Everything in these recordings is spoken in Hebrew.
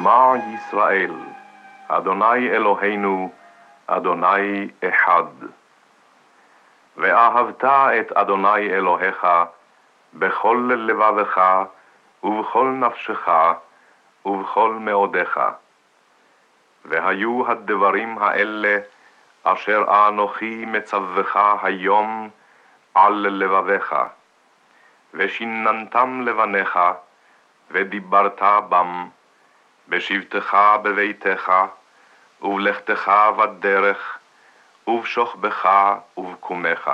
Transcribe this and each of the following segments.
שמע ישראל, אדוני אלוהינו, אדוני אחד. ואהבת את אדוני אלוהיך בכל לבבך ובכל נפשך ובכל מאודיך. והיו הדברים האלה אשר אנוכי מצווך היום על לבביך, ושיננתם לבניך, ודיברת בם, בשבתך בביתך, ובלכתך בדרך, ובשוכבך ובקומך.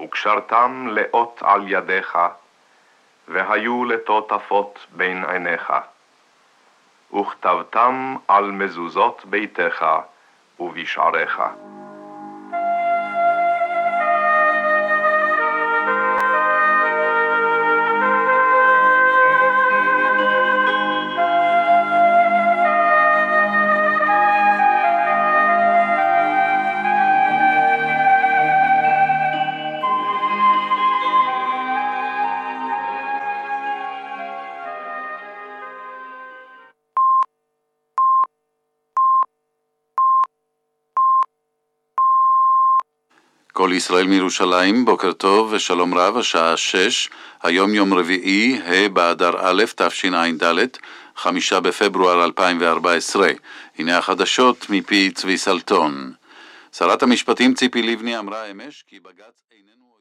וקשרתם לאות על ידיך, והיו לטוטפות בין עיניך. וכתבתם על מזוזות ביתך ובשעריך. כל ישראל מירושלים, בוקר טוב ושלום רב, השעה שש, היום יום רביעי, ה' באדר א', תשע"ד, חמישה בפברואר 2014. הנה החדשות מפי צבי סלטון. שרת המשפטים ציפי לבני אמרה אמש כי בג"ץ איננו...